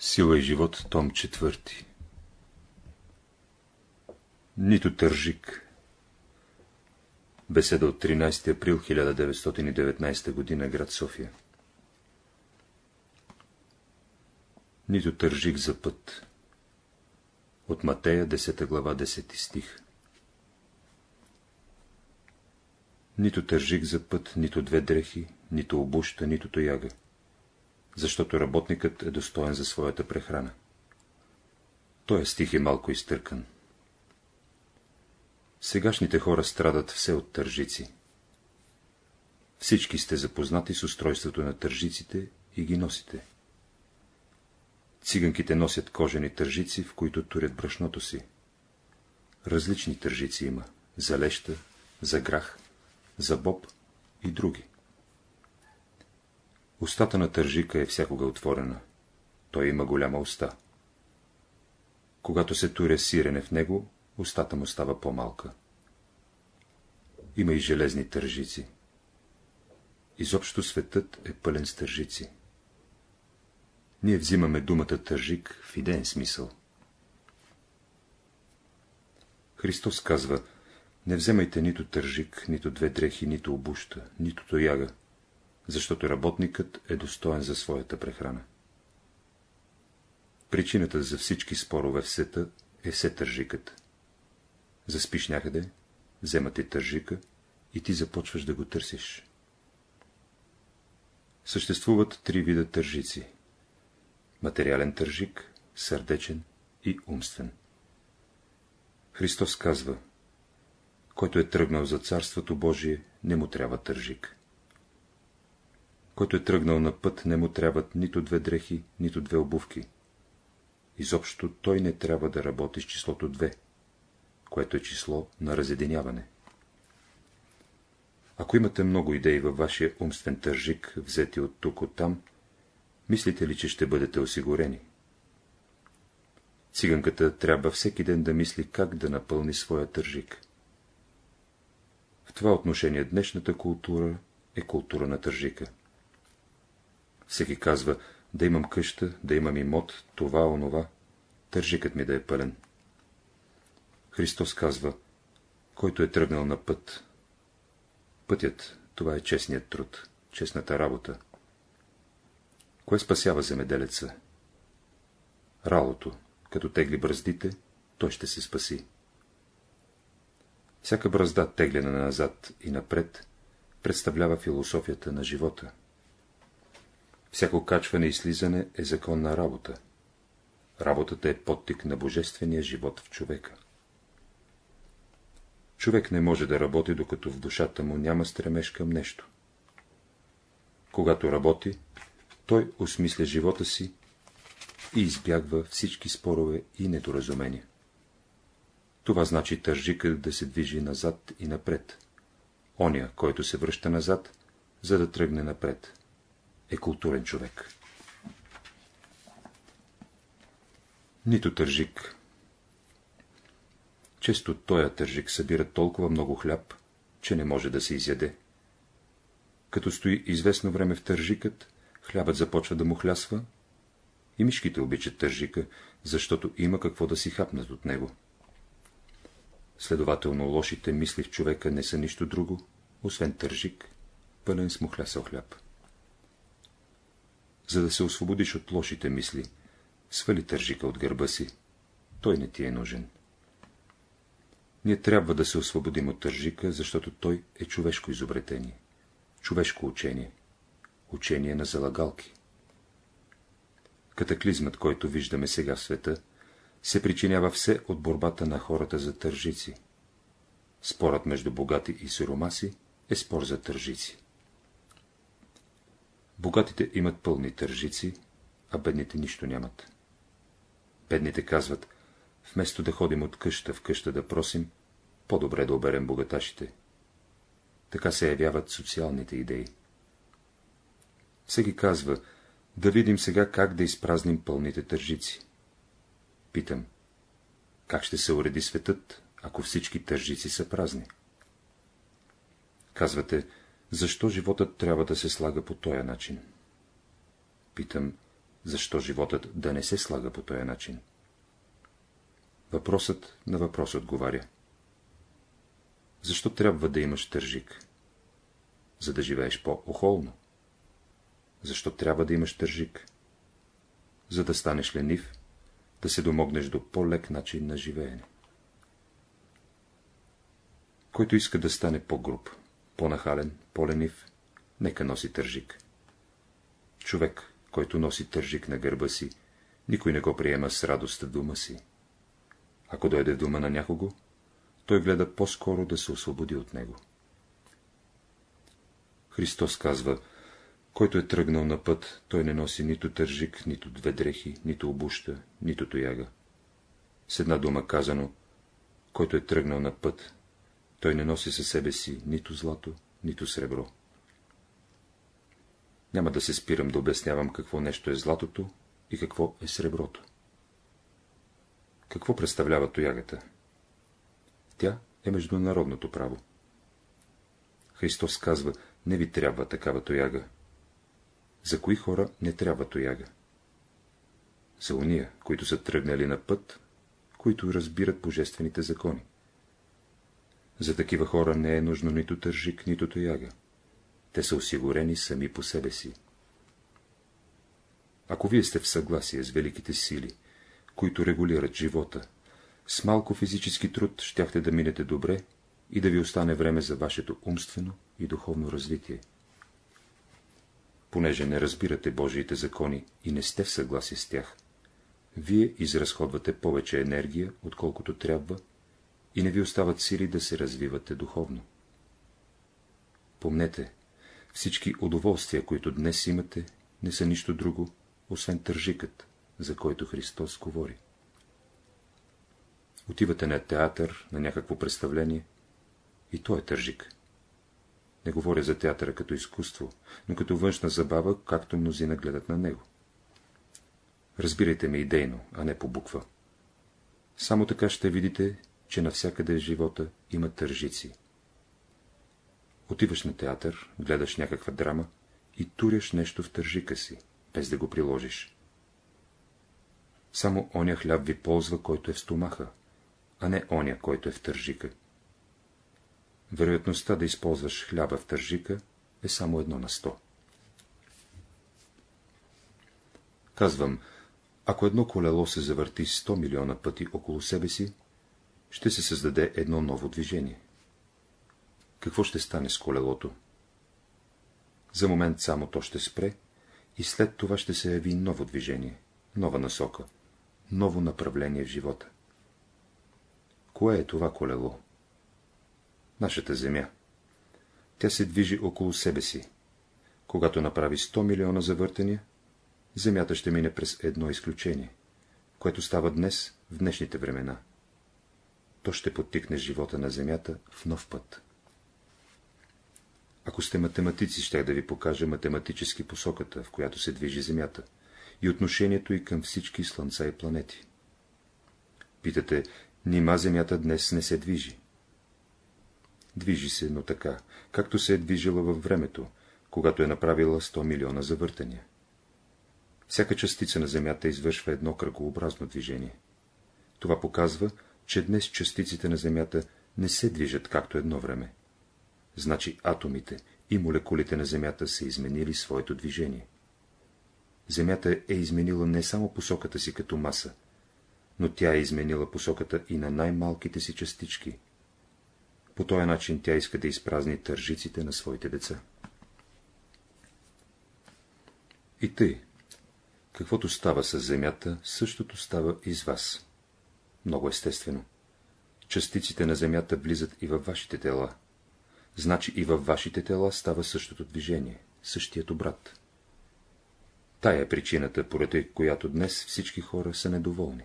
Сила и живот, том 4 Нито тържик. Беседа от 13 април 1919 г. град София. Нито тържик за път. От Матея, 10 глава, 10 стих. Нито тържик за път, нито две дрехи, нито обуща, нито тояга защото работникът е достоен за своята прехрана. Той стих е малко изтъркан. Сегашните хора страдат все от тържици. Всички сте запознати с устройството на тържиците и ги носите. Циганките носят кожени тържици, в които турят брашното си. Различни тържици има — за леща, за грах, за боб и други. Устата на тържика е всякога отворена. Той има голяма уста. Когато се туря сирене в него, устата му става по-малка. Има и железни тържици. Изобщо светът е пълен с тържици. Ние взимаме думата тържик в идеен смисъл. Христос казва, не вземайте нито тържик, нито две дрехи, нито обуща, нито тояга, защото работникът е достоен за своята прехрана. Причината за всички спорове в света е все тържикът. Заспиш някъде, взема ти тържика и ти започваш да го търсиш. Съществуват три вида тържици. Материален тържик, сърдечен и умствен. Христос казва, който е тръгнал за Царството Божие, не му трябва тържик. Който е тръгнал на път, не му трябват нито две дрехи, нито две обувки. Изобщо той не трябва да работи с числото две, което е число на разединяване. Ако имате много идеи във вашия умствен тържик, взети от тук, от там, мислите ли, че ще бъдете осигурени? Циганката трябва всеки ден да мисли как да напълни своя тържик. В това отношение днешната култура е култура на тържика. Всеки казва, да имам къща, да имам имот, това, онова, тържикът ми да е пълен. Христос казва, който е тръгнал на път. Пътят, това е честният труд, честната работа. Кое спасява земеделеца? Ралото, като тегли бръздите, той ще се спаси. Всяка бръзда, теглена назад и напред, представлява философията на живота. Всяко качване и слизане е законна работа. Работата е подтик на божествения живот в човека. Човек не може да работи, докато в душата му няма стремеж към нещо. Когато работи, той осмисля живота си и избягва всички спорове и недоразумения. Това значи тържикът да се движи назад и напред. Оня, който се връща назад, за да тръгне напред е културен човек. Нито тържик. Често тоя тържик събира толкова много хляб, че не може да се изяде. Като стои известно време в тържикът, хлябът започва да му хлясва, и мишките обичат тържика, защото има какво да си хапнат от него. Следователно, лошите мисли в човека не са нищо друго, освен тържик, пълен с мухлясъл хляб за да се освободиш от лошите мисли. Свали тържика от гърба си. Той не ти е нужен. Ние трябва да се освободим от тържика, защото той е човешко изобретение, човешко учение, учение на залагалки. Катаклизмът, който виждаме сега в света, се причинява все от борбата на хората за тържици. Спорът между богати и сиромаси е спор за тържици. Богатите имат пълни тържици, а бедните нищо нямат. Бедните казват, вместо да ходим от къща в къща да просим, по-добре да оберем богаташите. Така се явяват социалните идеи. Всеки казва, да видим сега как да изпразним пълните тържици. Питам, как ще се уреди светът, ако всички тържици са празни? Казвате, защо животът трябва да се слага по този начин? Питам, защо животът да не се слага по този начин. Въпросът на въпрос отговаря. Защо трябва да имаш тържик? За да живееш по-охолно. Защо трябва да имаш тържик? За да станеш ленив, да се домогнеш до по-лек начин на живеене. Който иска да стане по-груб, по-нахален, по-ленив, нека носи тържик. Човек, който носи тържик на гърба си, никой не го приема с радост в дума си. Ако дойде в дума на някого, той гледа по-скоро да се освободи от него. Христос казва, който е тръгнал на път, той не носи нито тържик, нито две дрехи, нито обуща, нито тояга. С една дума казано, който е тръгнал на път, той не носи със себе си нито злато, нито сребро. Няма да се спирам да обяснявам какво нещо е златото и какво е среброто. Какво представлява тоягата? Тя е международното право. Христос казва, не ви трябва такава тояга. За кои хора не трябва тояга? За уния, които са тръгнали на път, които разбират божествените закони. За такива хора не е нужно нито тържик, нито тояга. Те са осигурени сами по себе си. Ако вие сте в съгласие с великите сили, които регулират живота, с малко физически труд щяхте да минете добре и да ви остане време за вашето умствено и духовно развитие. Понеже не разбирате Божиите закони и не сте в съгласие с тях, вие изразходвате повече енергия, отколкото трябва, и не ви остават сили да се развивате духовно. Помнете, всички удоволствия, които днес имате, не са нищо друго, освен тържикът, за който Христос говори. Отивате на театър, на някакво представление, и то е тържик. Не говоря за театъра като изкуство, но като външна забава, както мнозина гледат на него. Разбирайте ме идейно, а не по буква. Само така ще видите, че навсякъде в живота има тържици. Отиваш на театър, гледаш някаква драма и туряш нещо в тържика си, без да го приложиш. Само оня хляб ви ползва, който е в стомаха, а не оня, който е в тържика. Вероятността да използваш хляба в тържика е само едно на сто. Казвам, ако едно колело се завърти 100 милиона пъти около себе си, ще се създаде едно ново движение. Какво ще стане с колелото? За момент само то ще спре и след това ще се яви ново движение, нова насока, ново направление в живота. Кое е това колело? Нашата Земя. Тя се движи около себе си. Когато направи 100 милиона завъртания, Земята ще мине през едно изключение, което става днес, в днешните времена. То ще подтикне живота на Земята в нов път. Ако сте математици, ще да ви покажа математически посоката, в която се движи Земята, и отношението и към всички слънца и планети. Питате, нима Земята днес не се движи? Движи се, но така, както се е движила във времето, когато е направила 100 милиона завъртания. Всяка частица на Земята извършва едно кръгообразно движение. Това показва, че днес частиците на Земята не се движат както едно време. Значи атомите и молекулите на Земята са изменили своето движение. Земята е изменила не само посоката си като маса, но тя е изменила посоката и на най-малките си частички. По този начин тя иска да изпразни тържиците на своите деца. И тъй, каквото става с Земята, същото става и с вас. Много естествено. Частиците на Земята влизат и във вашите тела. Значи и във вашите тела става същото движение, същият обрат. Тая е причината, поради която днес всички хора са недоволни.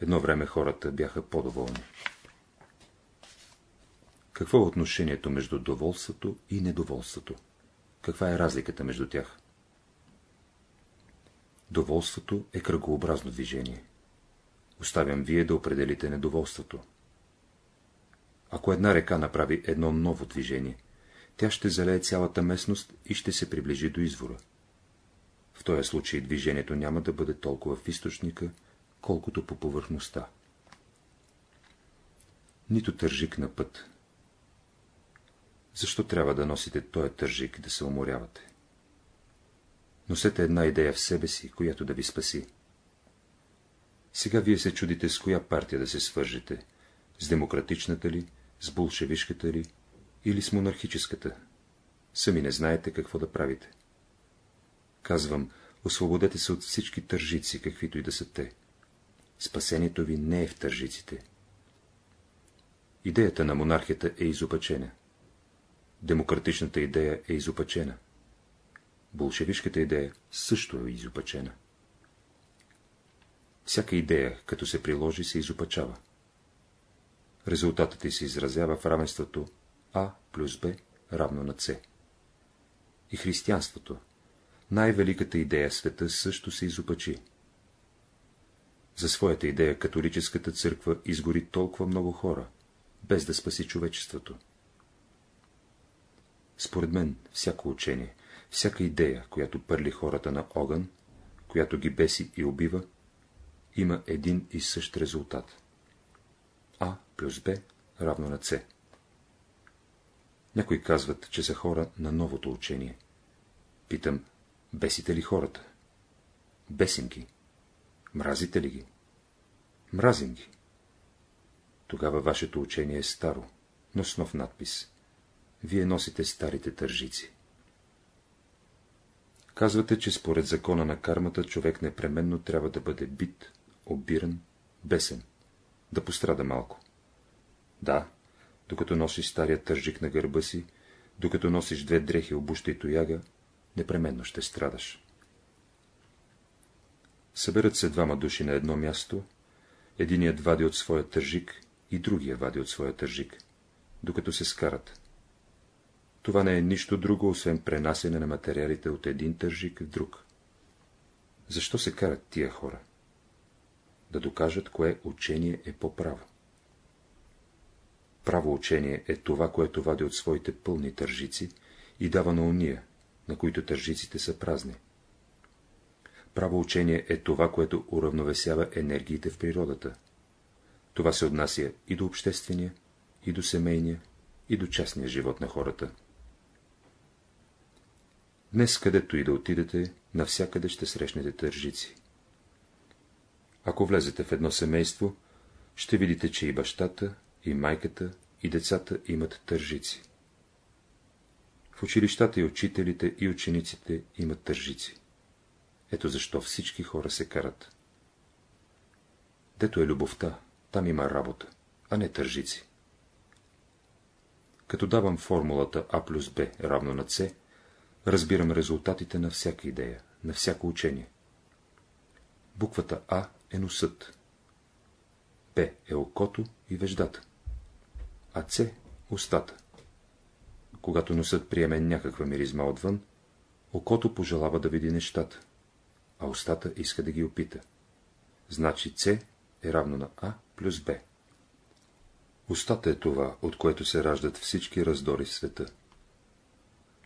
Едно време хората бяха по-доволни. Какво е отношението между доволството и недоволството? Каква е разликата между тях? Доволството е кръгообразно движение. Оставям вие да определите недоволството. Ако една река направи едно ново движение, тя ще залее цялата местност и ще се приближи до извора. В този случай движението няма да бъде толкова в източника, колкото по повърхността. Нито тържик на път. Защо трябва да носите този тържик да се уморявате? Носете една идея в себе си, която да ви спаси. Сега вие се чудите с коя партия да се свържете, с демократичната ли, с булшевишката ли или с монархическата. Сами не знаете какво да правите. Казвам, освободете се от всички тържици, каквито и да са те. Спасението ви не е в тържиците. Идеята на монархията е изопачена. Демократичната идея е изопачена. Болшевишката идея също е изопачена. Всяка идея, като се приложи, се изопачава. Резултатът се изразява в равенството А плюс Б равно на С. И християнството, най-великата идея в света, също се изопачи. За своята идея католическата църква изгори толкова много хора, без да спаси човечеството. Според мен, всяко учение, всяка идея, която пърли хората на огън, която ги беси и убива, има един и същ резултат. А плюс Б равно на С. Някои казват, че са хора на новото учение. Питам, бесите ли хората? Бесим ги. Мразите ли ги? Мразим ги. Тогава вашето учение е старо, но с нов надпис. Вие носите старите тържици. Казвате, че според закона на кармата човек непременно трябва да бъде бит, обиран, бесен, да пострада малко. Да, докато носиш стария тържик на гърба си, докато носиш две дрехи, обуща и тояга, непременно ще страдаш. Съберат се двама души на едно място, единият вади от своя тържик и другия вади от своя тържик, докато се скарат. Това не е нищо друго, освен пренасене на материалите от един тържик в друг. Защо се карат тия хора? Да докажат, кое учение е по-право. Право учение е това, което вади от своите пълни тържици и дава на уния, на които тържиците са празни. Право учение е това, което уравновесява енергиите в природата. Това се отнася и до обществения, и до семейния, и до частния живот на хората. Днес, където и да отидете, навсякъде ще срещнете тържици. Ако влезете в едно семейство, ще видите, че и бащата, и майката, и децата имат тържици. В училищата и учителите, и учениците имат тържици. Ето защо всички хора се карат. Дето е любовта, там има работа, а не тържици. Като давам формулата А плюс Б равно на С, разбирам резултатите на всяка идея, на всяко учение. Буквата А е носът, Б е окото и веждата, а С – устата. Когато носът приеме някаква миризма отвън, окото пожелава да види нещата, а устата иска да ги опита. Значи С е равно на А плюс Б. Устата е това, от което се раждат всички раздори в света.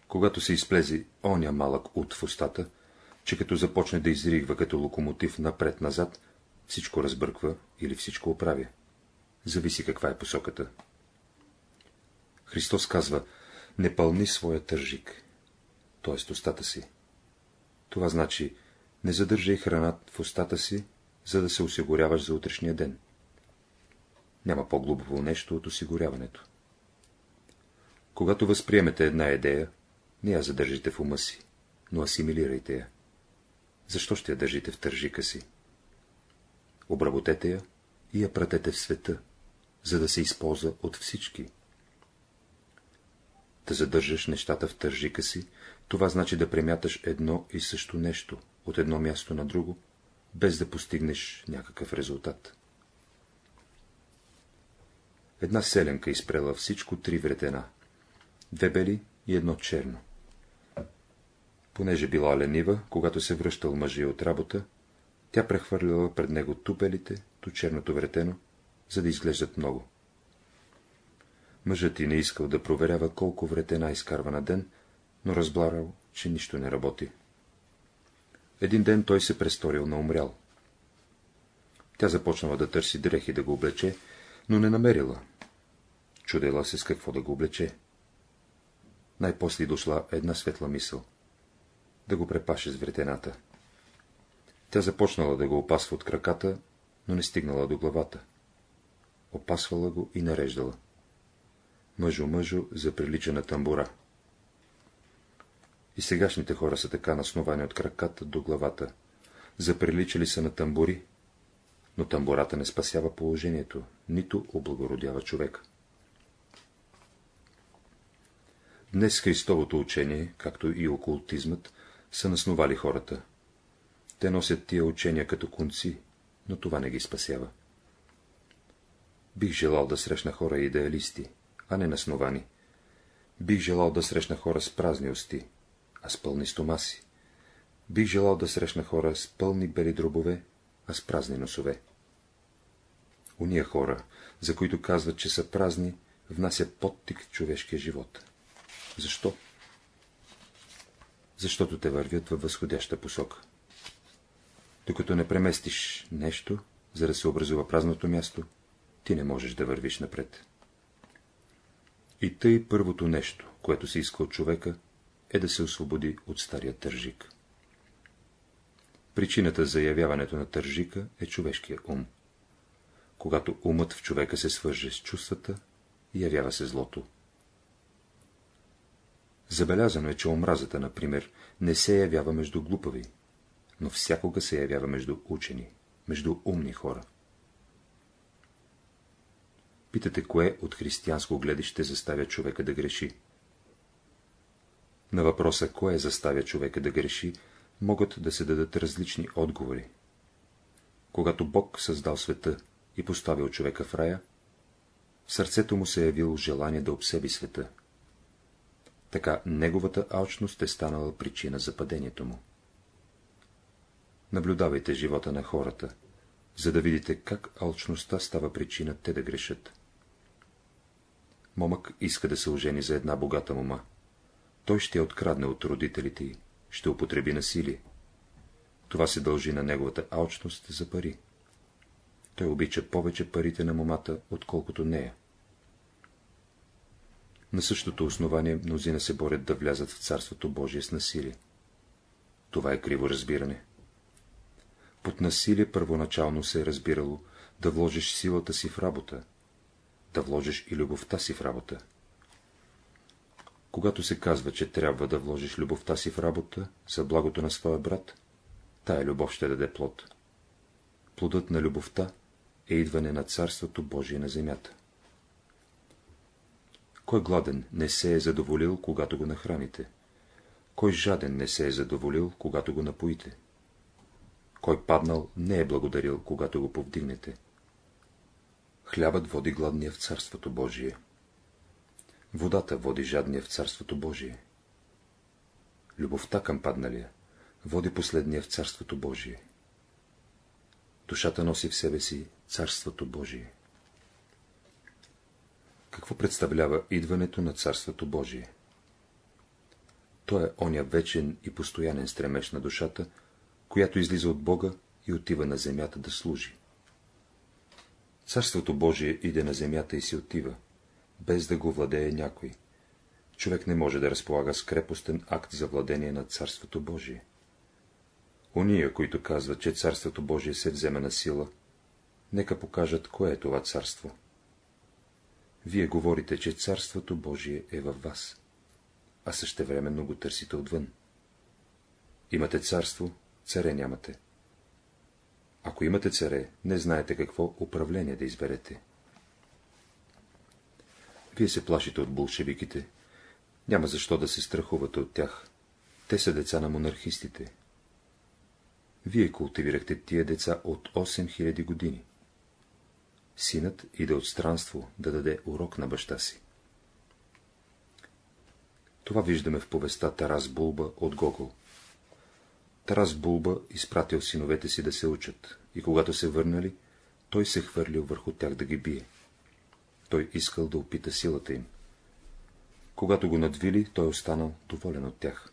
Когато се изплези оня малък ут в устата, че като започне да изригва като локомотив напред-назад, всичко разбърква или всичко оправя. Зависи каква е посоката. Христос казва, не пълни своя тържик, т.е. устата си. Това значи, не задържай храна в устата си, за да се осигуряваш за утрешния ден. Няма по-глупаво нещо от осигуряването. Когато възприемете една идея, не я задържите в ума си, но асимилирайте я. Защо ще я държите в тържика си? Обработете я и я пратете в света, за да се използва от всички. Да задържаш нещата в тържика си, това значи да премяташ едно и също нещо от едно място на друго, без да постигнеш някакъв резултат. Една селенка изпрела всичко три вретена, две бели и едно черно. Понеже била ленива, когато се връщал мъжа от работа, тя прехвърляла пред него тупелите, то черното вретено, за да изглеждат много. Мъжът и не искал да проверява колко вретена изкарва на ден, но разбрал, че нищо не работи. Един ден той се престорил на умрял. Тя започнала да търси дрехи да го облече, но не намерила. Чудела се с какво да го облече. Най-после дошла една светла мисъл. Да го препаше с вретената. Тя започнала да го опасва от краката, но не стигнала до главата. Опасвала го и нареждала. Мъжо-мъжо заприлича на тамбура. И сегашните хора са така насновани от краката до главата. Заприличали са на тамбури, но тамбурата не спасява положението, нито облагородява човек. Днес Христовото учение, както и окултизмът, са насновали хората. Те носят тия учения като конци, но това не ги спасява. Бих желал да срещна хора идеалисти, а не насновани. Бих желал да срещна хора с празни усти, а с пълни стомаси. Бих желал да срещна хора с пълни бели дробове, а с празни носове. Уния хора, за които казват, че са празни, внасят подтик в човешкия живот. Защо? Защото те вървят във възходяща посока. Докато не преместиш нещо, за да се образува празното място, ти не можеш да вървиш напред. И тъй първото нещо, което се иска от човека, е да се освободи от стария тържик. Причината за явяването на тържика е човешкия ум. Когато умът в човека се свърже с чувствата, явява се злото. Забелязано е, че омразата, например, не се явява между глупави, но всякога се явява между учени, между умни хора. Питате, кое от християнско гледище заставя човека да греши? На въпроса, кое заставя човека да греши, могат да се дадат различни отговори. Когато Бог създал света и поставил човека в рая, в сърцето му се е явило желание да обсеби света. Така неговата алчност е станала причина за падението му. Наблюдавайте живота на хората, за да видите как алчността става причина те да грешат. Момък иска да се ожени за една богата мома. Той ще я открадне от родителите й, ще употреби насилие. Това се дължи на неговата алчност за пари. Той обича повече парите на момата, отколкото нея. На същото основание мнозина се борят да влязат в Царството Божие с насилие. Това е криво разбиране. Под насилие първоначално се е разбирало да вложиш силата си в работа, да вложиш и любовта си в работа. Когато се казва, че трябва да вложиш любовта си в работа за благото на своя брат, тая любов ще даде плод. Плодът на любовта е идване на Царството Божие на земята. Кой гладен не се е задоволил, когато го нахраните? Кой жаден не се е задоволил, когато го напоите? Кой паднал не е благодарил, когато го повдигнете? Хлябът води гладния в Царството Божие. Водата води жадния в Царството Божие. Любовта към падналия води последния в Царството Божие. Душата носи в себе си Царството Божие. Какво представлява идването на Царството Божие? То е оня вечен и постоянен стремеж на душата, която излиза от Бога и отива на земята да служи. Царството Божие иде на земята и си отива, без да го владее някой. Човек не може да разполага с крепостен акт за владение на Царството Божие. Ония, които казват, че Царството Божие се взема на сила, нека покажат, кое е това царство. Вие говорите, че Царството Божие е във вас, а същевременно го търсите отвън. Имате царство, царе нямате. Ако имате царе, не знаете какво управление да изберете. Вие се плашите от болшевиките. Няма защо да се страхувате от тях. Те са деца на монархистите. Вие култивирахте тия деца от 8000 години. Синът иде от странство да даде урок на баща си. Това виждаме в повеста Тарас Булба от Гогол. Тарас Булба изпратил синовете си да се учат, и когато се върнали, той се хвърлил върху тях да ги бие. Той искал да опита силата им. Когато го надвили, той останал доволен от тях.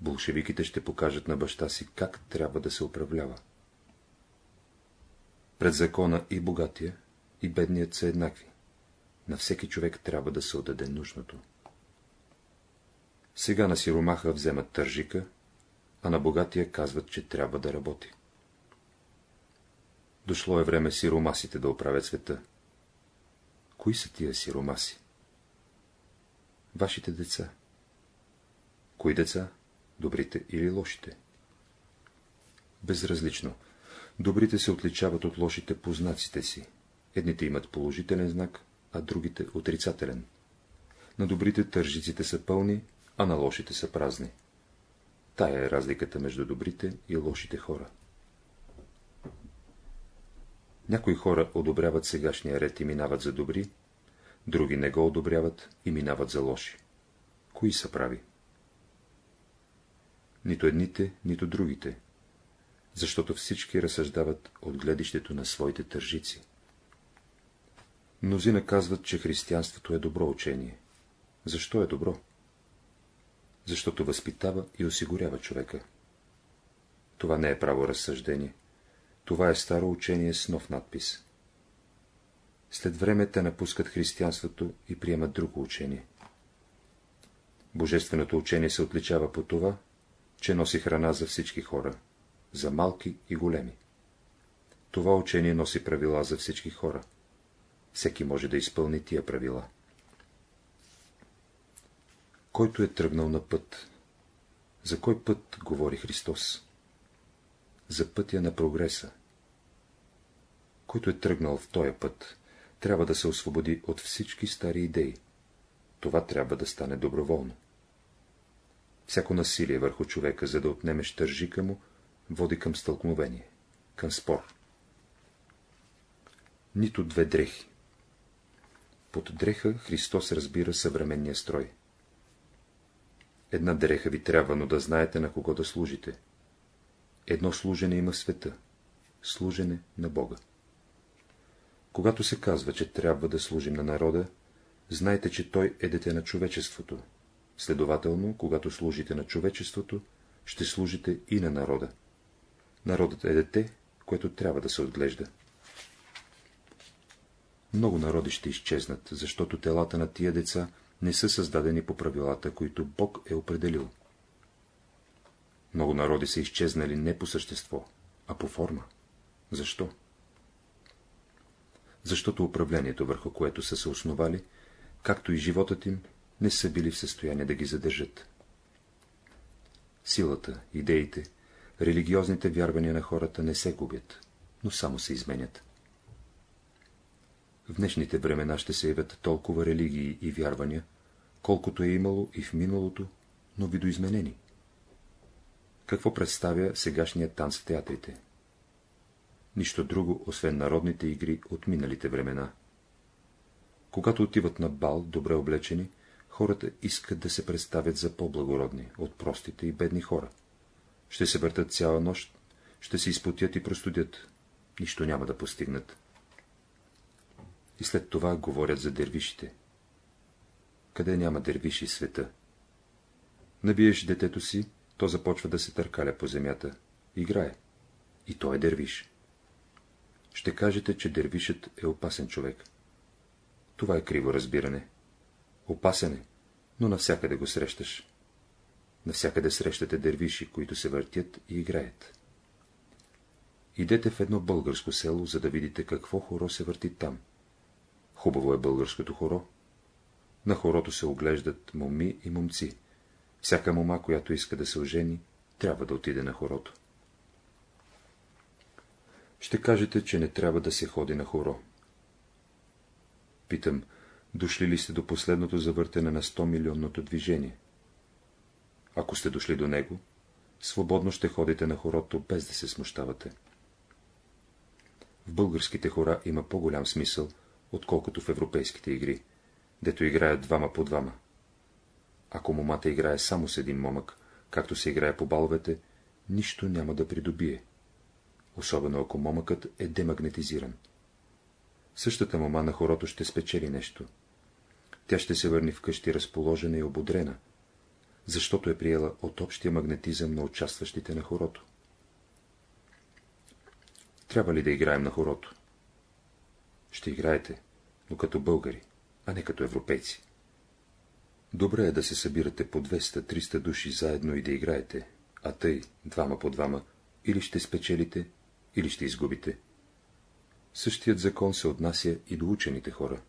Болшевиките ще покажат на баща си, как трябва да се управлява. Пред закона и богатия, и бедният са еднакви. На всеки човек трябва да се отдаде нужното. Сега на сиромаха вземат тържика, а на богатия казват, че трябва да работи. Дошло е време сиромасите да оправят света. Кои са тия сиромаси? Вашите деца. Кои деца? Добрите или лошите? Безразлично. Добрите се отличават от лошите по знаците си. Едните имат положителен знак, а другите отрицателен. На добрите тържиците са пълни, а на лошите са празни. Тая е разликата между добрите и лошите хора. Някои хора одобряват сегашния ред и минават за добри, други не го одобряват и минават за лоши. Кои са прави? Нито едните, нито другите, защото всички разсъждават от гледището на своите тържици. Мнозина казват, че християнството е добро учение. Защо е добро? Защото възпитава и осигурява човека. Това не е право разсъждение. Това е старо учение с нов надпис. След време те напускат християнството и приемат друго учение. Божественото учение се отличава по това, че носи храна за всички хора, за малки и големи. Това учение носи правила за всички хора. Всеки може да изпълни тия правила. Който е тръгнал на път. За кой път говори Христос? За пътя на прогреса. Който е тръгнал в този път, трябва да се освободи от всички стари идеи. Това трябва да стане доброволно. Всяко насилие върху човека, за да отнемеш тържика му, води към стълкновение, към спор. Нито две дрехи. Под дреха Христос разбира съвременния строй. Една дреха ви трябва, но да знаете на кого да служите. Едно служене има света — служене на Бога. Когато се казва, че трябва да служим на народа, знайте, че той е дете на човечеството. Следователно, когато служите на човечеството, ще служите и на народа. Народът е дете, което трябва да се отглежда. Много народи ще изчезнат, защото телата на тия деца не са създадени по правилата, които Бог е определил. Много народи са изчезнали не по същество, а по форма. Защо? Защото управлението, върху което са се основали, както и животът им, не са били в състояние да ги задържат. Силата, идеите, религиозните вярвания на хората не се губят, но само се изменят. В днешните времена ще се явят толкова религии и вярвания, колкото е имало и в миналото, но видоизменени. Какво представя сегашният танц в театрите? Нищо друго, освен народните игри от миналите времена. Когато отиват на бал, добре облечени, хората искат да се представят за по-благородни от простите и бедни хора. Ще се въртат цяла нощ, ще се изпотят и простудят. Нищо няма да постигнат. И след това говорят за дервишите. Къде няма дервиши света? Набиеш детето си, то започва да се търкаля по земята. Играе. И той е дервиш. Ще кажете, че дервишът е опасен човек. Това е криво разбиране. Опасен е, но навсякъде го срещаш. Навсякъде срещате дервиши, които се въртят и играят. Идете в едно българско село, за да видите какво хоро се върти там. Хубаво е българското хоро. На хорото се оглеждат моми и момци. Всяка мома, която иска да се ожени, трябва да отиде на хорото. Ще кажете, че не трябва да се ходи на хоро. Питам, дошли ли сте до последното завъртане на 100 милионното движение? Ако сте дошли до него, свободно ще ходите на хорото, без да се смущавате. В българските хора има по-голям смисъл, отколкото в европейските игри, дето играят двама по двама. Ако момата играе само с един момък, както се играе по баловете, нищо няма да придобие, особено ако момъкът е демагнетизиран. Същата мома на хорото ще спечели нещо. Тя ще се върне вкъщи разположена и ободрена, защото е приела от общия магнетизъм на участващите на хорото. Трябва ли да играем на хорото? Ще играете, но като българи, а не като европейци. Добре е да се събирате по 200-300 души заедно и да играете, а тъй, двама по двама, или ще спечелите, или ще изгубите. Същият закон се отнася и до учените хора.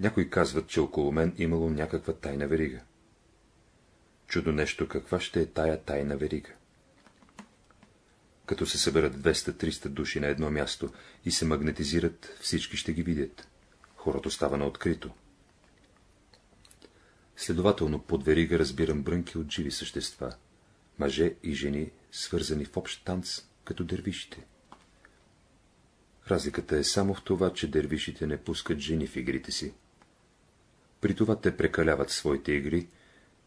Някои казват, че около мен имало някаква тайна верига. Чудо нещо, каква ще е тая тайна верига? Като се съберат 200-300 души на едно място и се магнетизират, всички ще ги видят. Хорото става на открито. Следователно, под верига разбирам брънки от живи същества, мъже и жени, свързани в общ танц, като дервишите. Разликата е само в това, че дервишите не пускат жени в игрите си. При това те прекаляват своите игри,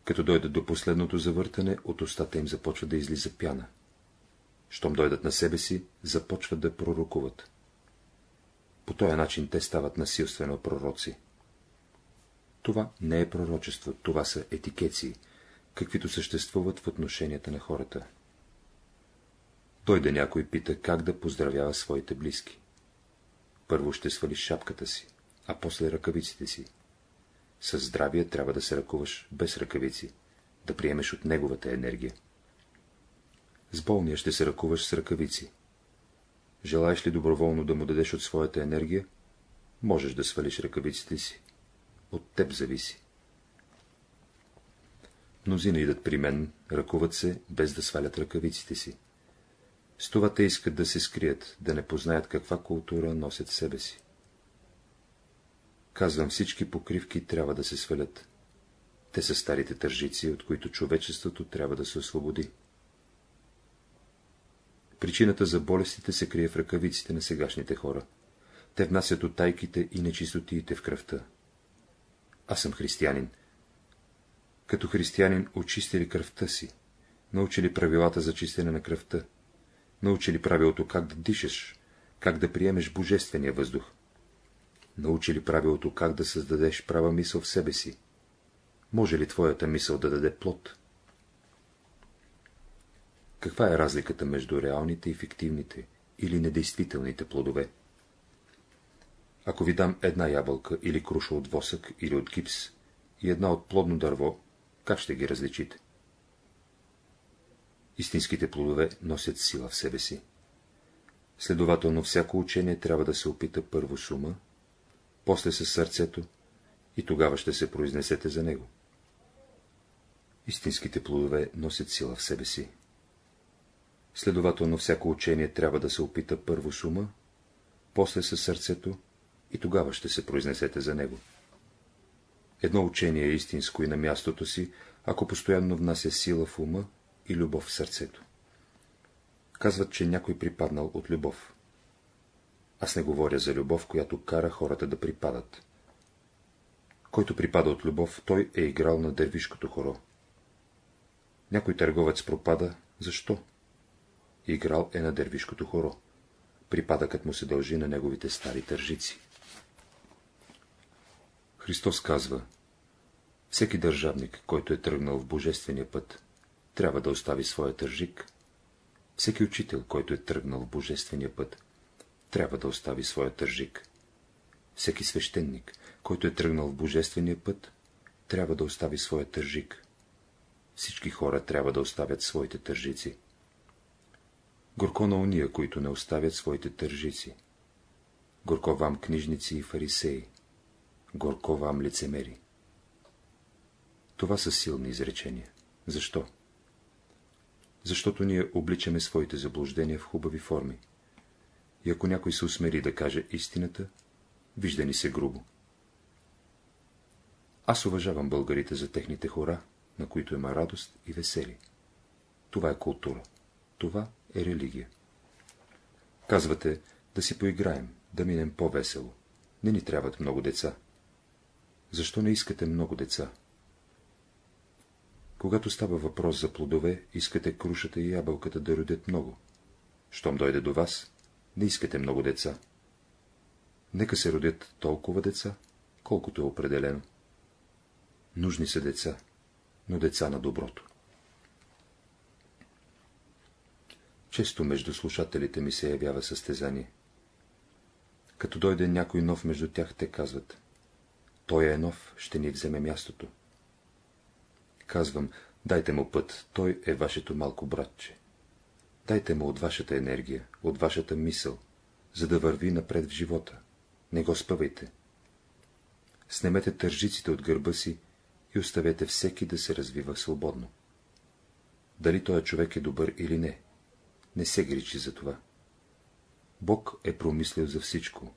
като дойдат до последното завъртане, от устата им започва да излиза пяна. Щом дойдат на себе си, започват да пророкуват. По този начин те стават насилствено пророци. Това не е пророчество, това са етикеции, каквито съществуват в отношенията на хората. Дойде някой пита как да поздравява своите близки. Първо ще свалиш шапката си, а после ръкавиците си. С здравие трябва да се ръкуваш без ръкавици, да приемеш от неговата енергия. С болния ще се ръкуваш с ръкавици. Желаеш ли доброволно да му дадеш от своята енергия, можеш да свалиш ръкавиците си. От теб зависи. Мнозина идат при мен, ръкуват се, без да свалят ръкавиците си. С това те искат да се скрият, да не познаят каква култура носят себе си. Казвам, всички покривки трябва да се свалят. Те са старите тържици, от които човечеството трябва да се освободи. Причината за болестите се крие в ръкавиците на сегашните хора. Те внасят от тайките и нечистотиите в кръвта. Аз съм християнин. Като християнин очистили кръвта си, научили правилата за чистене на кръвта, научили правилото как да дишаш, как да приемеш божествения въздух, научили правилото как да създадеш права мисъл в себе си. Може ли твоята мисъл да даде плод? Каква е разликата между реалните и фиктивните или недействителните плодове? Ако ви дам една ябълка или круша от восък или от гипс и една от плодно дърво, как ще ги различите? Истинските плодове носят сила в себе си. Следователно, всяко учение трябва да се опита първо с ума, после с сърцето и тогава ще се произнесете за него. Истинските плодове носят сила в себе си. Следователно, всяко учение трябва да се опита първо с ума, после с сърцето и тогава ще се произнесете за него. Едно учение е истинско и на мястото си, ако постоянно внася сила в ума и любов в сърцето. Казват, че някой припаднал от любов. Аз не говоря за любов, която кара хората да припадат. Който припада от любов, той е играл на дървишкото хоро. Някой търговец пропада, защо? Играл е на дървишкото хоро. Припадъкът му се дължи на неговите стари тържици. Христос казва, всеки държавник, който е тръгнал в божествения път, трябва да остави своя тържик. Всеки учител, който е тръгнал в божествения път, трябва да остави своя тържик. Всеки свещеник, който е тръгнал в божествения път, трябва да остави своя тържик. Всички хора трябва да оставят своите тържици. Горко на уния, които не оставят своите тържици. Горко вам книжници и фарисеи. Горко вам лицемери. Това са силни изречения. Защо? Защото ние обличаме своите заблуждения в хубави форми. И ако някой се усмери да каже истината, вижда ни се грубо. Аз уважавам българите за техните хора, на които има радост и весели. Това е култура. Това е религия. Казвате, да си поиграем, да минем по-весело. Не ни трябват много деца. Защо не искате много деца? Когато става въпрос за плодове, искате крушата и ябълката да родят много. Щом дойде до вас, не искате много деца. Нека се родят толкова деца, колкото е определено. Нужни са деца, но деца на доброто. Често между слушателите ми се явява състезание. Като дойде някой нов между тях, те казват. Той е нов, ще ни вземе мястото. Казвам, дайте му път, той е вашето малко братче. Дайте му от вашата енергия, от вашата мисъл, за да върви напред в живота. Не го спъвайте. Снемете тържиците от гърба си и оставете всеки да се развива свободно. Дали този човек е добър или не, не се гричи за това. Бог е промислил за всичко.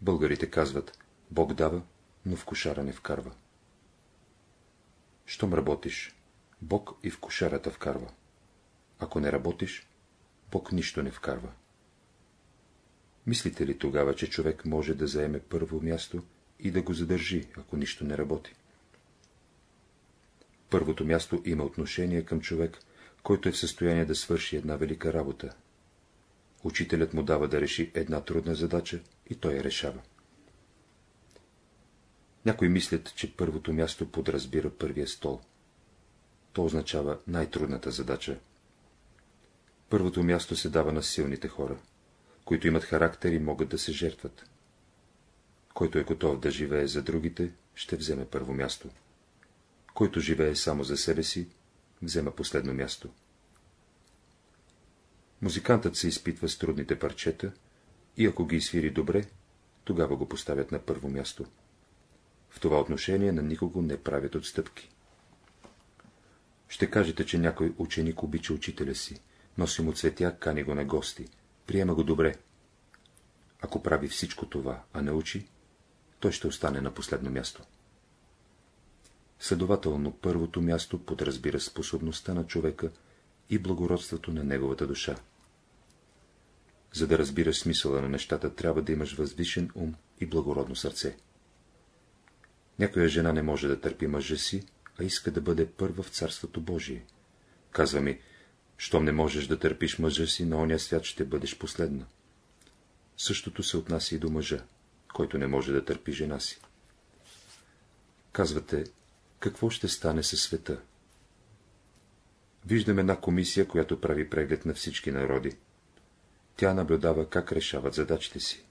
Българите казват, Бог дава, но в кошара не вкарва. Щом работиш, Бог и в кошарата вкарва. Ако не работиш, Бог нищо не вкарва. Мислите ли тогава, че човек може да заеме първо място и да го задържи, ако нищо не работи? Първото място има отношение към човек, който е в състояние да свърши една велика работа. Учителят му дава да реши една трудна задача и той я решава. Някои мислят, че първото място подразбира първия стол. То означава най-трудната задача. Първото място се дава на силните хора, които имат характер и могат да се жертват. Който е готов да живее за другите, ще вземе първо място. Който живее само за себе си, взема последно място. Музикантът се изпитва с трудните парчета и ако ги свири добре, тогава го поставят на първо място. В това отношение на никого не правят отстъпки. Ще кажете, че някой ученик обича учителя си, носи му цветя, кани го на гости, приема го добре. Ако прави всичко това, а не учи, той ще остане на последно място. Следователно, първото място подразбира способността на човека и благородството на неговата душа. За да разбираш смисъла на нещата, трябва да имаш възвишен ум и благородно сърце. Някоя жена не може да търпи мъжа си, а иска да бъде първа в Царството Божие. Казва ми, щом не можеш да търпиш мъжа си, на оня свят ще бъдеш последна. Същото се отнася и до мъжа, който не може да търпи жена си. Казвате, какво ще стане със света? Виждам една комисия, която прави преглед на всички народи. Тя наблюдава как решават задачите си.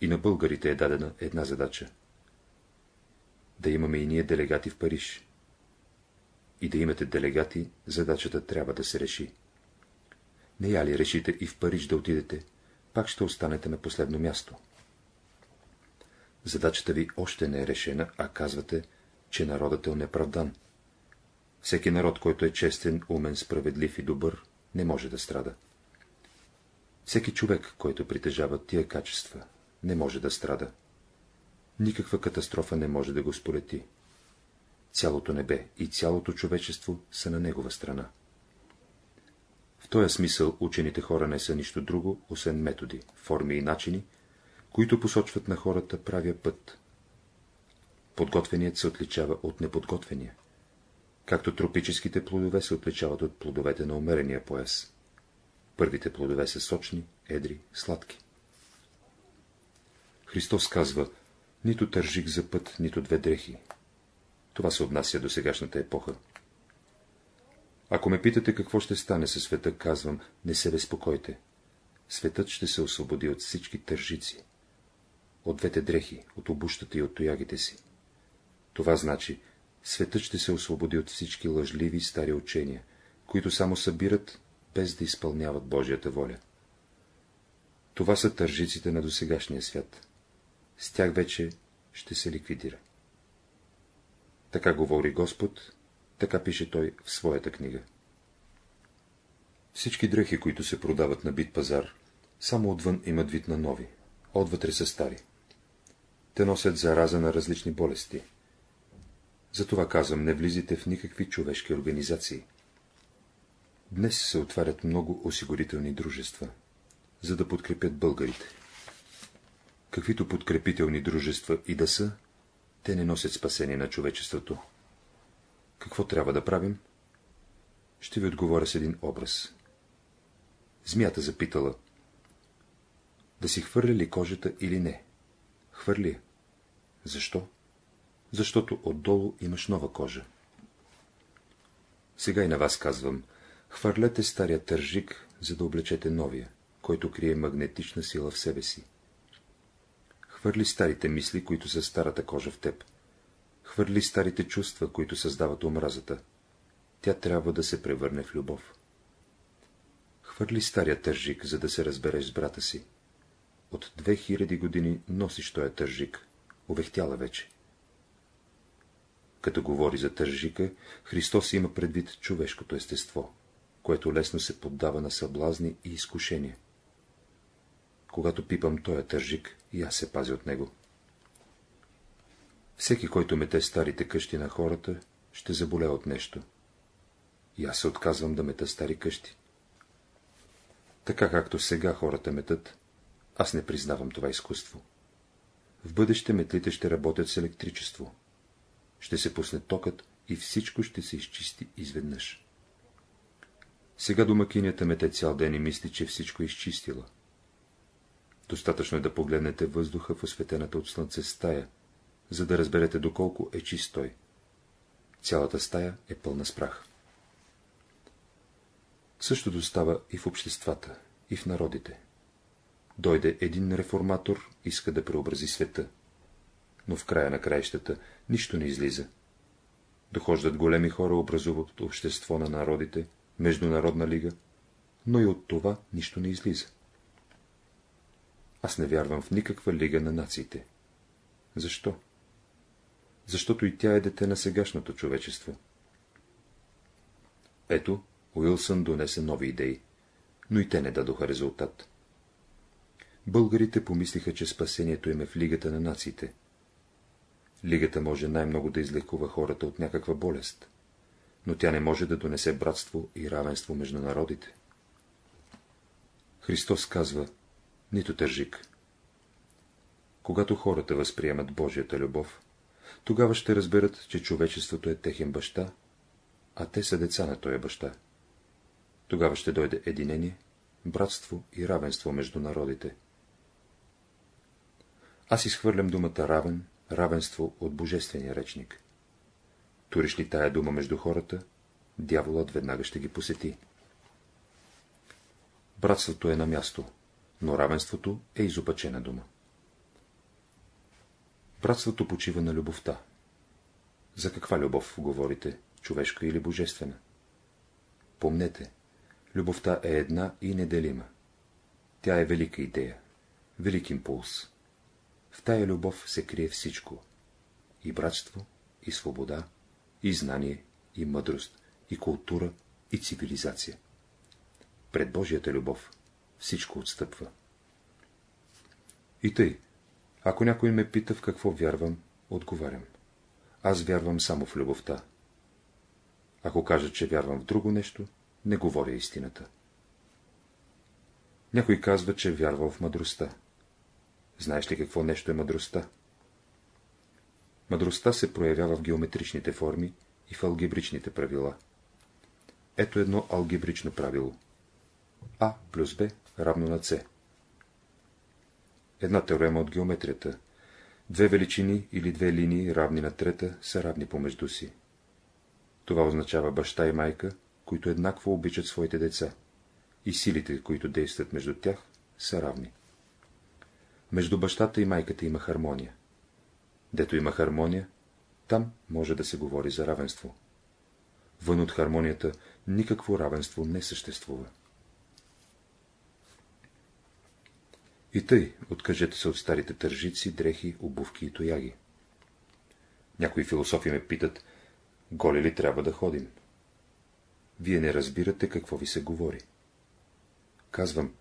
И на българите е дадена една задача. Да имаме и ние делегати в Париж. И да имате делегати, задачата трябва да се реши. Не я ли решите и в Париж да отидете, пак ще останете на последно място. Задачата ви още не е решена, а казвате, че народът е неправдан. Всеки народ, който е честен, умен, справедлив и добър, не може да страда. Всеки човек, който притежава тия качества, не може да страда. Никаква катастрофа не може да го сполети. Цялото небе и цялото човечество са на негова страна. В този смисъл учените хора не са нищо друго, освен методи, форми и начини, които посочват на хората правия път. Подготвеният се отличава от неподготвения, както тропическите плодове се отличават от плодовете на умерения пояс. Първите плодове са сочни, едри, сладки. Христос казва, нито тържик за път, нито две дрехи. Това се отнася до сегашната епоха. Ако ме питате какво ще стане със света, казвам, не се безпокойте. Светът ще се освободи от всички тържици, от двете дрехи, от обущата и от тоягите си. Това значи, светът ще се освободи от всички лъжливи стари учения, които само събират, без да изпълняват Божията воля. Това са тържиците на досегашния свят. С тях вече ще се ликвидира. Така говори Господ, така пише той в своята книга. Всички дрехи, които се продават на бит пазар, само отвън имат вид на нови, отвътре са стари. Те носят зараза на различни болести. Затова казвам, не влизайте в никакви човешки организации. Днес се отварят много осигурителни дружества, за да подкрепят българите. Каквито подкрепителни дружества и да са, те не носят спасение на човечеството. Какво трябва да правим? Ще ви отговоря с един образ. Змията запитала. Да си хвърля ли кожата или не? Хвърли. Защо? Защото отдолу имаш нова кожа. Сега и на вас казвам, хвърлете стария тържик, за да облечете новия, който крие магнетична сила в себе си. Хвърли старите мисли, които са старата кожа в теб. Хвърли старите чувства, които създават омразата. Тя трябва да се превърне в любов. Хвърли стария тържик, за да се разбереш с брата си. От 2000 години носиш този тържик, увехтяла вече. Като говори за тържика, Христос има предвид човешкото естество, което лесно се поддава на съблазни и изкушения. Когато пипам този тържик, и аз се пазя от него. Всеки, който мете старите къщи на хората, ще заболе от нещо. И аз се отказвам да мета стари къщи. Така както сега хората метат, аз не признавам това изкуство. В бъдеще метлите ще работят с електричество. Ще се пусне токът и всичко ще се изчисти изведнъж. Сега домакинята мете цял ден и мисли, че всичко е изчистила. Достатъчно е да погледнете въздуха в осветената от слънце стая, за да разберете доколко е чист той. Цялата стая е пълна с прах. Същото става и в обществата, и в народите. Дойде един реформатор, иска да преобрази света. Но в края на краищата нищо не излиза. Дохождат големи хора, образуват общество на народите, международна лига, но и от това нищо не излиза. Аз не вярвам в никаква лига на нациите. Защо? Защото и тя е дете на сегашното човечество. Ето, Уилсън донесе нови идеи, но и те не дадоха резултат. Българите помислиха, че спасението им е в Лигата на нациите. Лигата може най-много да излекува хората от някаква болест, но тя не може да донесе братство и равенство между народите. Христос казва, нито тържик. Когато хората възприемат Божията любов, тогава ще разберат, че човечеството е техен баща, а те са деца на този баща. Тогава ще дойде единение, братство и равенство между народите. Аз изхвърлям думата равен, равенство от божествения речник. Туриш ли тая дума между хората, дяволът веднага ще ги посети. Братството е на място, но равенството е изопачена дума. Братството почива на любовта. За каква любов говорите, човешка или божествена? Помнете, любовта е една и неделима. Тя е велика идея, велик импулс. В тая любов се крие всичко. И братство, и свобода, и знание, и мъдрост, и култура, и цивилизация. Пред Божията любов всичко отстъпва. И тъй, ако някой ме пита в какво вярвам, отговарям. Аз вярвам само в любовта. Ако кажа, че вярвам в друго нещо, не говоря истината. Някой казва, че вярва в мъдростта. Знаеш ли какво нещо е мъдростта? Мъдростта се проявява в геометричните форми и в алгебричните правила. Ето едно алгебрично правило. А плюс Б равно на С. Една теорема от геометрията. Две величини или две линии, равни на трета, са равни помежду си. Това означава баща и майка, които еднакво обичат своите деца, и силите, които действат между тях, са равни. Между бащата и майката има хармония. Дето има хармония, там може да се говори за равенство. Вън от хармонията никакво равенство не съществува. И тъй, откажете се от старите тържици, дрехи, обувки и тояги. Някои философи ме питат, голи ли трябва да ходим? Вие не разбирате какво ви се говори. Казвам,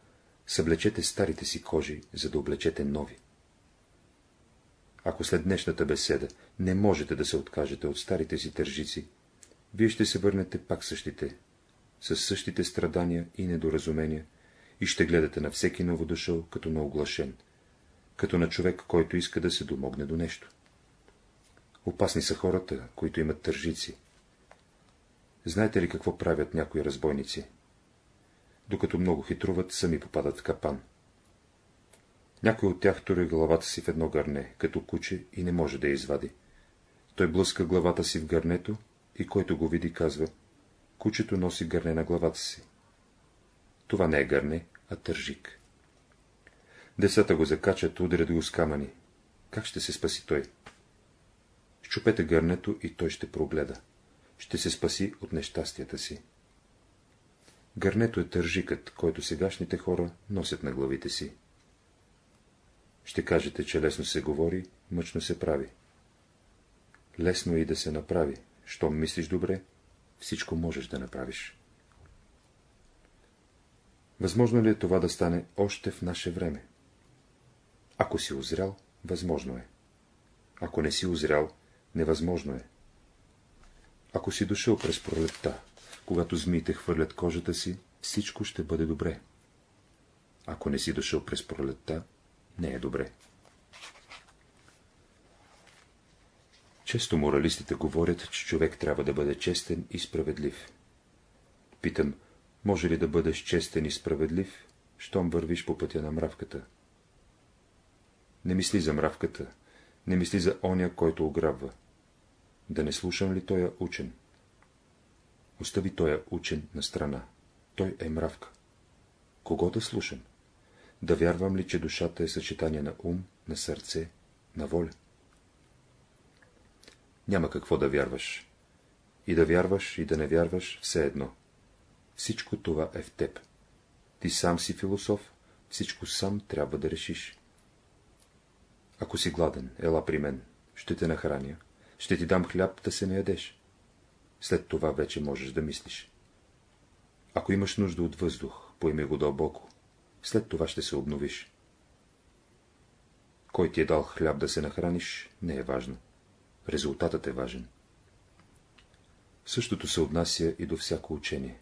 съблечете старите си кожи, за да облечете нови. Ако след днешната беседа не можете да се откажете от старите си тържици, вие ще се върнете пак същите, с същите страдания и недоразумения, и ще гледате на всеки новодошъл като на оглашен, като на човек, който иска да се домогне до нещо. Опасни са хората, които имат тържици. Знаете ли какво правят някои разбойници? Докато много хитруват, сами попадат в капан. Някой от тях тури главата си в едно гърне, като куче, и не може да я извади. Той блъска главата си в гърнето и който го види, казва, кучето носи гърне на главата си. Това не е гърне, а тържик. Децата го закачат, удрят го с камъни. Как ще се спаси той? Щупете гърнето и той ще прогледа. Ще се спаси от нещастията си. Гърнето е тържикът, който сегашните хора носят на главите си. Ще кажете, че лесно се говори, мъчно се прави. Лесно е и да се направи. Щом мислиш добре, всичко можеш да направиш. Възможно ли е това да стане още в наше време? Ако си озрял, възможно е. Ако не си озрял, невъзможно е. Ако си дошъл през пролетта, когато змиите хвърлят кожата си, всичко ще бъде добре. Ако не си дошъл през пролетта, не е добре. Често моралистите говорят, че човек трябва да бъде честен и справедлив. Питам, може ли да бъдеш честен и справедлив, щом вървиш по пътя на мравката? Не мисли за мравката, не мисли за оня, който ограбва. Да не слушам ли тоя учен? Остави тоя учен на страна. Той е мравка. Кого да слушам? Да вярвам ли, че душата е съчетание на ум, на сърце, на воля? Няма какво да вярваш. И да вярваш, и да не вярваш, все едно. Всичко това е в теб. Ти сам си философ, всичко сам трябва да решиш. Ако си гладен, ела при мен, ще те нахраня, ще ти дам хляб да се не ядеш. След това вече можеш да мислиш. Ако имаш нужда от въздух, поеми го дълбоко, след това ще се обновиш. Кой ти е дал хляб да се нахраниш, не е важно. Резултатът е важен. Същото се отнася и до всяко учение.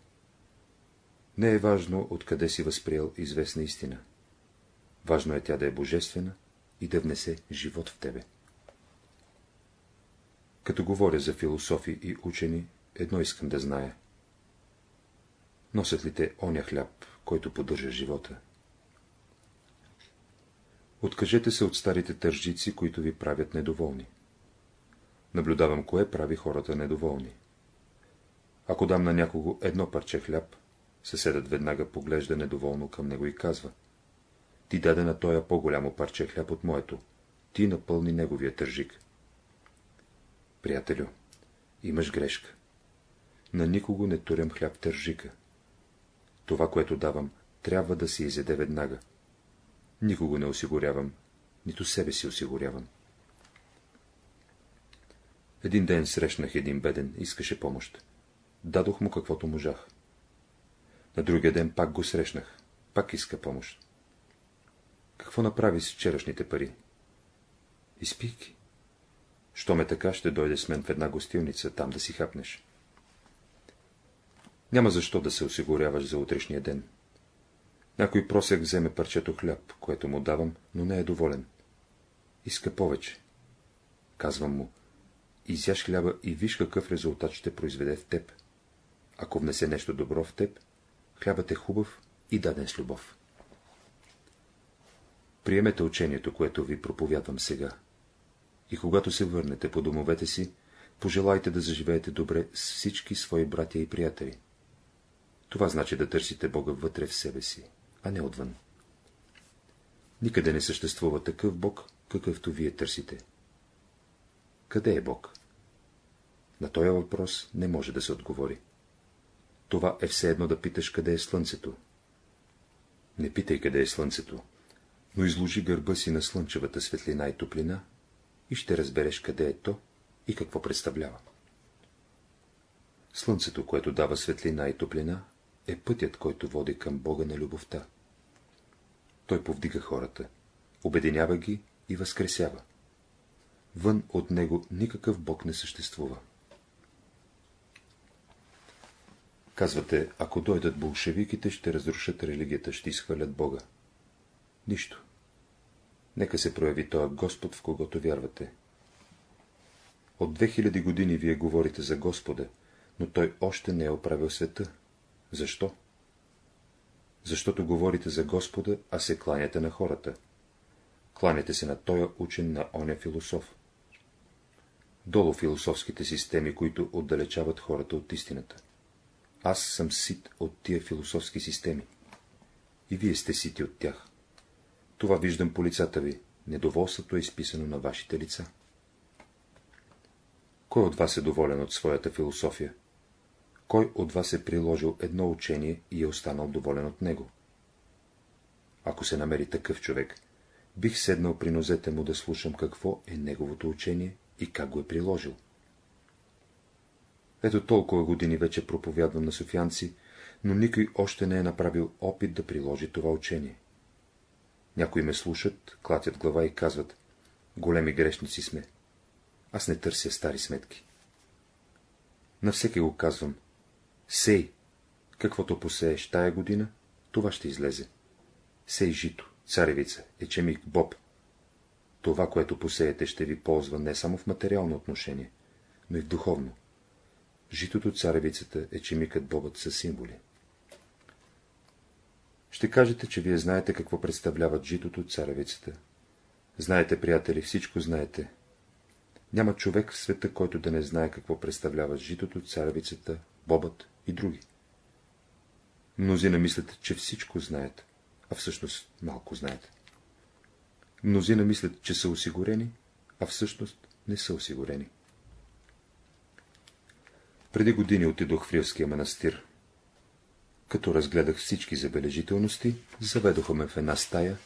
Не е важно, откъде си възприел известна истина. Важно е тя да е божествена и да внесе живот в тебе. Като говоря за философи и учени, едно искам да зная. Носят ли те оня хляб, който поддържа живота? Откажете се от старите тържици, които ви правят недоволни. Наблюдавам, кое прави хората недоволни. Ако дам на някого едно парче хляб, съседът веднага поглежда недоволно към него и казва. Ти даде на тоя по-голямо парче хляб от моето. Ти напълни неговия тържик. Приятелю, имаш грешка. На никого не турям хляб тържика. Това, което давам, трябва да се изеде веднага. Никого не осигурявам, нито себе си осигурявам. Един ден срещнах един беден, искаше помощ. Дадох му каквото можах. На другия ден пак го срещнах, пак иска помощ. Какво направи с вчерашните пари? Изпийки. Що ме така, ще дойде с мен в една гостилница, там да си хапнеш. Няма защо да се осигуряваш за утрешния ден. Някой просек вземе парчето хляб, което му давам, но не е доволен. Иска повече. Казвам му, изяш хляба и виж какъв резултат ще произведе в теб. Ако внесе нещо добро в теб, хлябът е хубав и даден с любов. Приемете учението, което ви проповядвам сега. И когато се върнете по домовете си, пожелайте да заживеете добре с всички свои братя и приятели. Това значи да търсите Бога вътре в себе си, а не отвън. Никъде не съществува такъв Бог, какъвто вие търсите. Къде е Бог? На този въпрос не може да се отговори. Това е все едно да питаш къде е слънцето. Не питай къде е слънцето, но изложи гърба си на слънчевата светлина и топлина и ще разбереш къде е то и какво представлява. Слънцето, което дава светлина и топлина, е пътят, който води към Бога на любовта. Той повдига хората, обединява ги и възкресява. Вън от него никакъв Бог не съществува. Казвате, ако дойдат болшевиките, ще разрушат религията, ще изхвърлят Бога. Нищо. Нека се прояви този Господ, в когото вярвате. От 2000 години вие говорите за Господа, но Той още не е оправил света. Защо? Защото говорите за Господа, а се кланяте на хората. Кланяте се на тоя учен, на оня философ. долу философските системи, които отдалечават хората от истината. Аз съм сит от тия философски системи. И вие сте сити от тях. Това виждам по лицата ви. Недоволството е изписано на вашите лица. Кой от вас е доволен от своята философия? Кой от вас е приложил едно учение и е останал доволен от него? Ако се намери такъв човек, бих седнал при нозете му да слушам какво е неговото учение и как го е приложил. Ето толкова години вече проповядвам на софианци, но никой още не е направил опит да приложи това учение. Някои ме слушат, клатят глава и казват, големи грешници сме. Аз не търся стари сметки. На всеки го казвам, сей, каквото посееш тая година, това ще излезе. Сей жито, царевица, ечемик, боб. Това, което посеете, ще ви ползва не само в материално отношение, но и в духовно. Житото, царевицата, ечемикът, бобът са символи. Ще кажете, че вие знаете какво представляват житото, царевицата. Знаете, приятели, всичко знаете. Няма човек в света, който да не знае какво представлява житото, царевицата, бобът и други. Мнозина мислят, че всичко знаят, а всъщност малко знаят. Мнозина мислят, че са осигурени, а всъщност не са осигурени. Преди години отидох в Ривския манастир. Като разгледах всички забележителности, заведоха ме в една стая,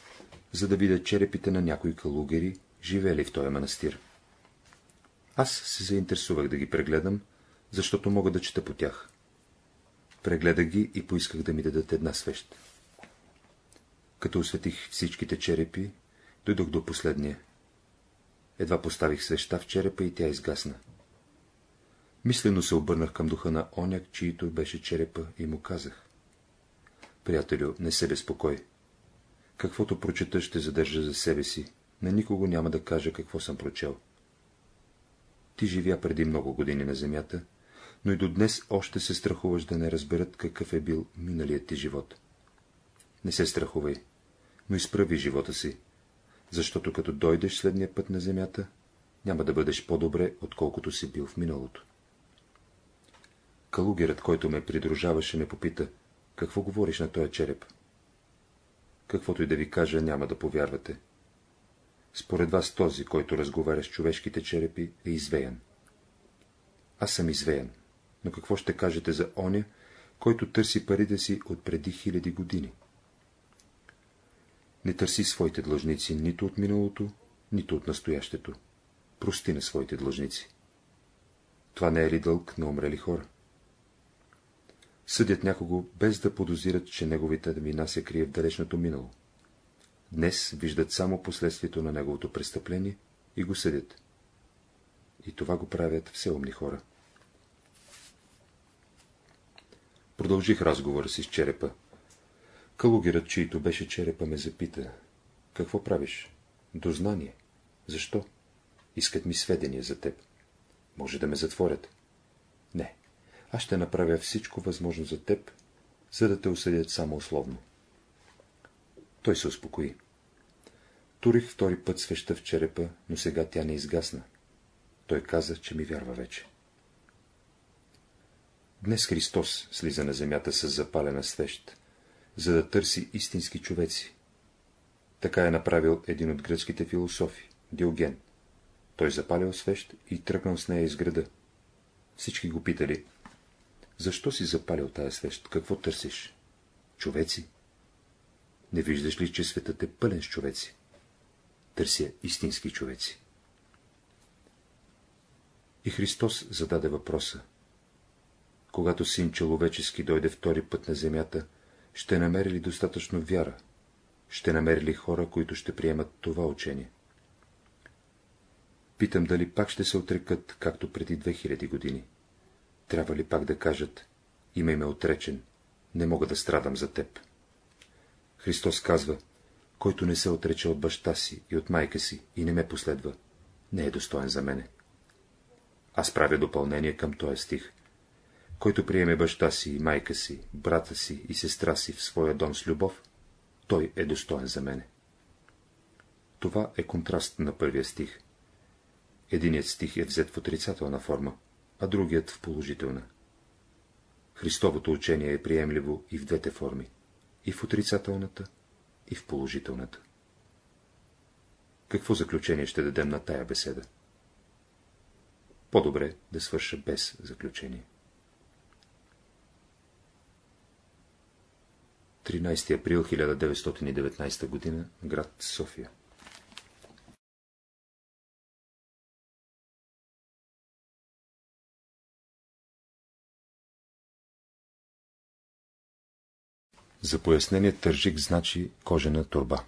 за да видя черепите на някои калугери, живели в този манастир. Аз се заинтересувах да ги прегледам, защото мога да чета по тях. Прегледах ги и поисках да ми дадат една свещ. Като осветих всичките черепи, дойдох до последния. Едва поставих свеща в черепа и тя изгасна. Мислено се обърнах към духа на оняк, чието беше черепа, и му казах. Приятелю, не се безпокой. Каквото прочета ще задържа за себе си, на никого няма да кажа какво съм прочел. Ти живя преди много години на земята, но и до днес още се страхуваш да не разберат какъв е бил миналият ти живот. Не се страхувай, но изправи живота си, защото като дойдеш следния път на земята, няма да бъдеш по-добре, отколкото си бил в миналото. Калугерът, който ме придружаваше, ме попита, какво говориш на този череп? Каквото и да ви кажа, няма да повярвате. Според вас този, който разговаря с човешките черепи, е извеян. Аз съм извеян, но какво ще кажете за оня, който търси парите си от преди хиляди години? Не търси своите длъжници нито от миналото, нито от настоящето. Прости на своите длъжници. Това не е ли дълг на умрели хора? Съдят някого, без да подозират, че неговите вина се крие в далечното минало. Днес виждат само последствието на неговото престъпление и го съдят. И това го правят все умни хора. Продължих разговора си с черепа. Калугерът, чието беше черепа, ме запита. Какво правиш? Дознание. Защо? Искат ми сведения за теб. Може да ме затворят. Аз ще направя всичко възможно за теб, за да те осъдят само условно. Той се успокои. Турих втори път свеща в черепа, но сега тя не изгасна. Той каза, че ми вярва вече. Днес Христос слиза на земята с запалена свещ, за да търси истински човеци. Така е направил един от гръцките философи, Диоген. Той запалил свещ и тръгнал с нея из града. Всички го питали, защо си запалил тая свещ? Какво търсиш? Човеци? Не виждаш ли, че светът е пълен с човеци? Търся истински човеци. И Христос зададе въпроса. Когато син човечески дойде втори път на земята, ще намери ли достатъчно вяра? Ще намери ли хора, които ще приемат това учение? Питам дали пак ще се отрекат, както преди 2000 години. Трябва ли пак да кажат, имай ме отречен, не мога да страдам за теб. Христос казва, който не се отрече от баща си и от майка си и не ме последва, не е достоен за мене. Аз правя допълнение към този стих. Който приеме баща си и майка си, брата си и сестра си в своя дом с любов, той е достоен за мене. Това е контраст на първия стих. Единият стих е взет в отрицателна форма, а другият в положителна. Христовото учение е приемливо и в двете форми, и в отрицателната, и в положителната. Какво заключение ще дадем на тая беседа? По-добре да свърша без заключение. 13 април 1919 г. град София За пояснение тържик значи кожена турба.